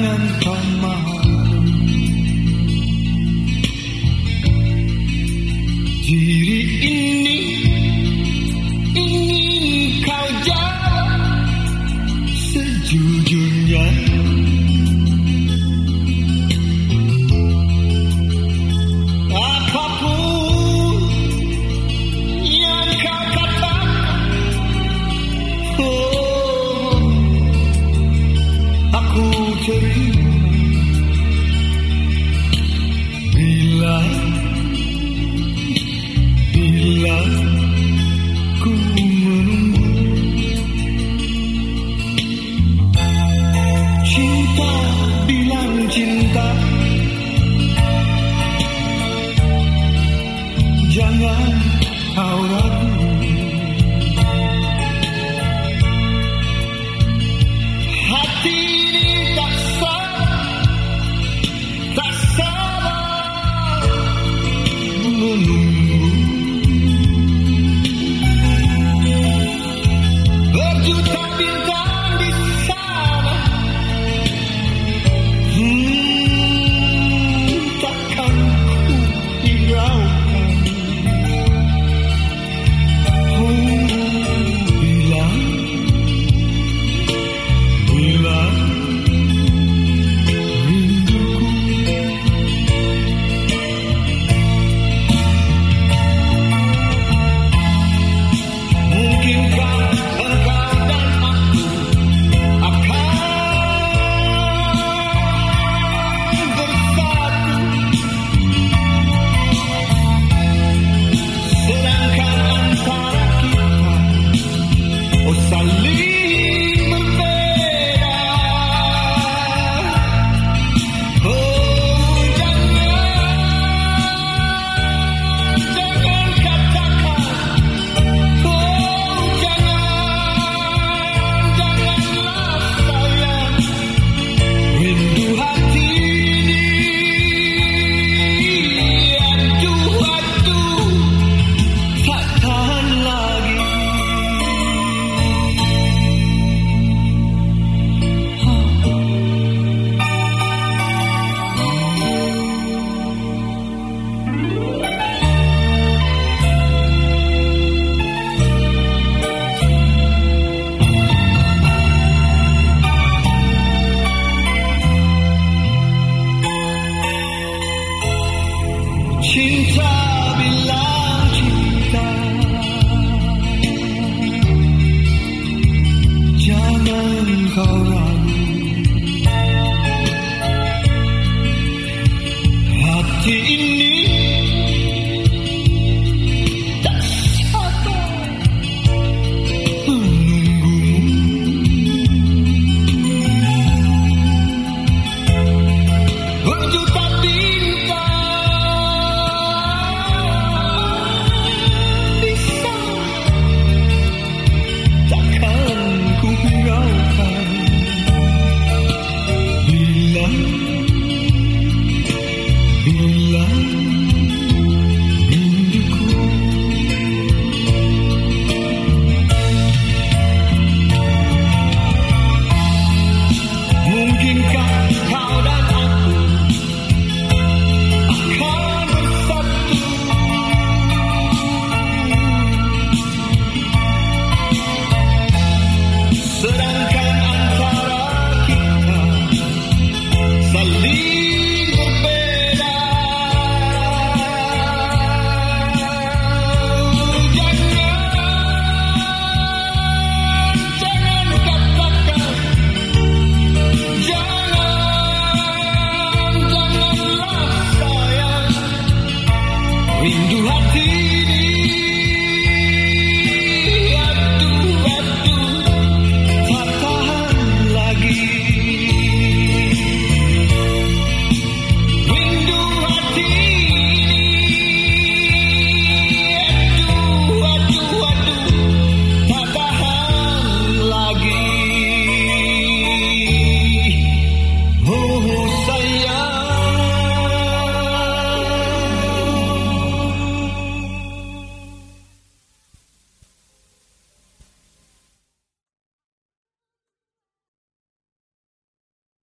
and far. aku teringat bila bila ku menunggu cinta bilang cinta jangan kau ragu you can't be done. call on. Rindu hati